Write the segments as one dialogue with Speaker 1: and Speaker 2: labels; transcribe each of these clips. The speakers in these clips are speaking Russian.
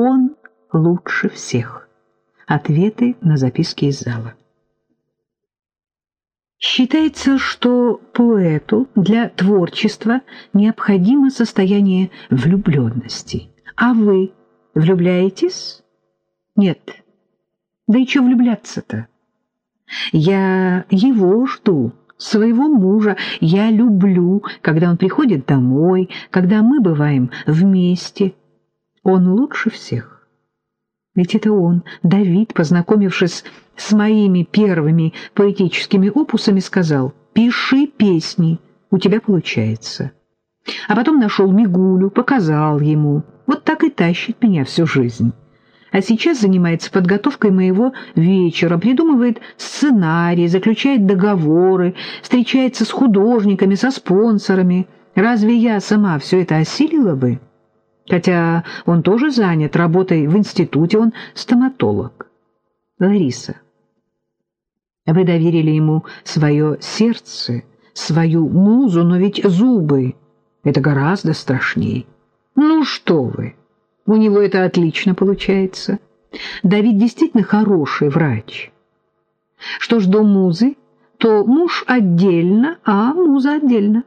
Speaker 1: Он лучше всех. Ответы на записки из зала. Считается, что поэту для творчества необходимо состояние влюбленности. А вы влюбляетесь? Нет. Да и что влюбляться-то? Я его жду, своего мужа. Я люблю, когда он приходит домой, когда мы бываем вместе. Он лучше всех. Ведь это он, Давид, познакомившись с моими первыми поэтическими опусами, сказал «Пиши песни, у тебя получается». А потом нашел Мигулю, показал ему. Вот так и тащит меня всю жизнь. А сейчас занимается подготовкой моего вечера, придумывает сценарии, заключает договоры, встречается с художниками, со спонсорами. Разве я сама все это осилила бы? Хотя он тоже занят работой в институте, он стоматолог. Лариса, вы доверили ему свое сердце, свою музу, но ведь зубы — это гораздо страшнее. Ну что вы, у него это отлично получается. Давид действительно хороший врач. Что ж до музы, то муж отдельно, а муза отдельно.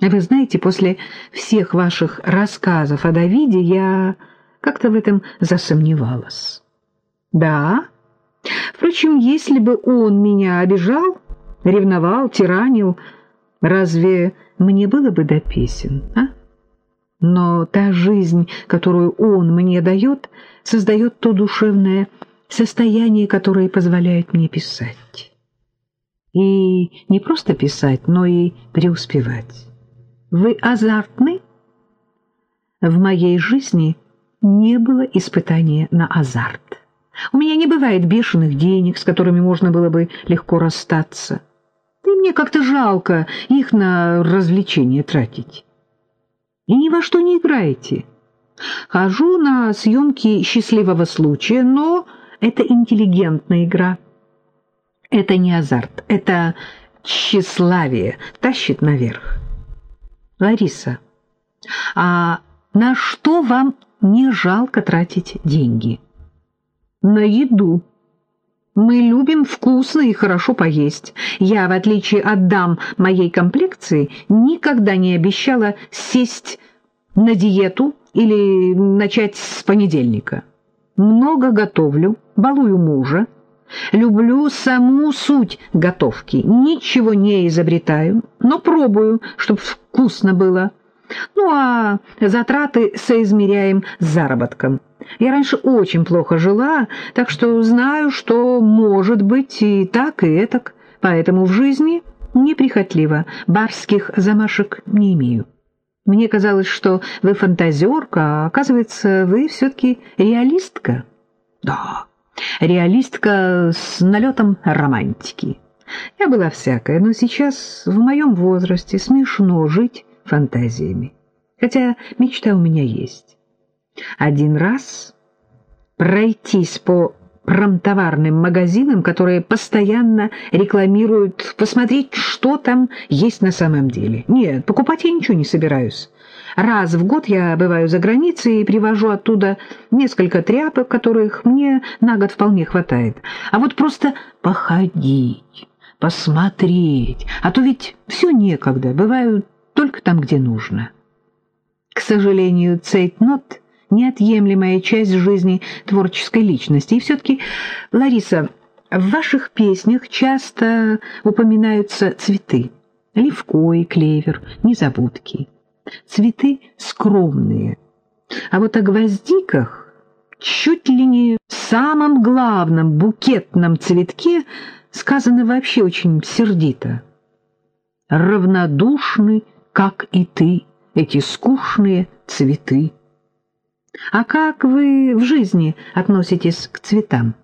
Speaker 1: Вы знаете, после всех ваших рассказов о Давиде я как-то в этом засомневалась. Да? Впрочем, если бы он меня обижал, ревновал, тиранил, разве мне было бы до песен, а? Но та жизнь, которую он мне дает, создает то душевное состояние, которое позволяет мне писать. И не просто писать, но и преуспевать. Вы азартны? В моей жизни не было испытания на азарт. У меня не бывает бешеных денег, с которыми можно было бы легко расстаться. И мне как-то жалко их на развлечения тратить. И ни во что не играете. Хожу на съемки счастливого случая, но это интеллигентная игра. Это не азарт, это тщеславие тащит наверх. Лариса, а на что вам не жалко тратить деньги? На еду. Мы любим вкусно и хорошо поесть. Я, в отличие от дам моей комплекции, никогда не обещала сесть на диету или начать с понедельника. Много готовлю, балую мужа, люблю саму суть готовки, ничего не изобретаю, но пробую, чтобы вкусно было. Ну а затраты соизмеряем с заработком. Я раньше очень плохо жила, так что знаю, что может быть и так, и этак, поэтому в жизни неприхотливо, барских замашек не имею. Мне казалось, что вы фантазерка, а оказывается, вы все-таки реалистка. Да, реалистка с налетом романтики. Я была всякая, но сейчас в моем возрасте смешно жить фантазиями. Хотя мечта у меня есть. Один раз пройтись по промтоварным магазинам, которые постоянно рекламируют, посмотреть, что там есть на самом деле. Нет, покупать я ничего не собираюсь. Раз в год я бываю за границей и привожу оттуда несколько тряпок, которых мне на год вполне хватает. А вот просто походить, посмотреть, а то ведь все некогда, бываю только там, где нужно. К сожалению, цейтнот — неотъемлемая часть жизни творческой личности. И все-таки, Лариса, в ваших песнях часто упоминаются цветы. Левкой, клевер, незабудки. Цветы скромные. А вот о гвоздиках чуть ли не самом главном букетном цветке сказано вообще очень сердито. Равнодушны как и ты, эти скучные цветы. А как вы в жизни относитесь к цветам?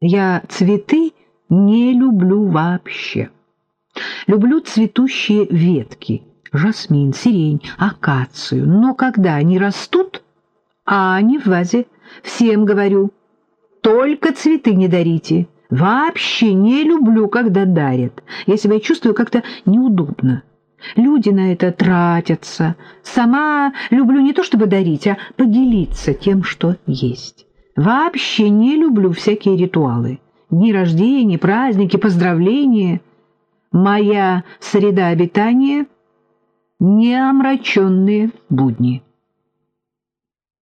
Speaker 1: Я цветы не люблю вообще. Люблю цветущие ветки, жасмин, сирень, акацию, но когда они растут, а они в вазе, всем говорю, только цветы не дарите. Вообще не люблю, когда дарят. Я себя чувствую как-то неудобно. Люди на это тратятся. Сама люблю не то чтобы дарить, а поделиться тем, что есть. Вообще не люблю всякие ритуалы. Дни рождения, праздники, поздравления. Моя среда обитания — неомраченные будни.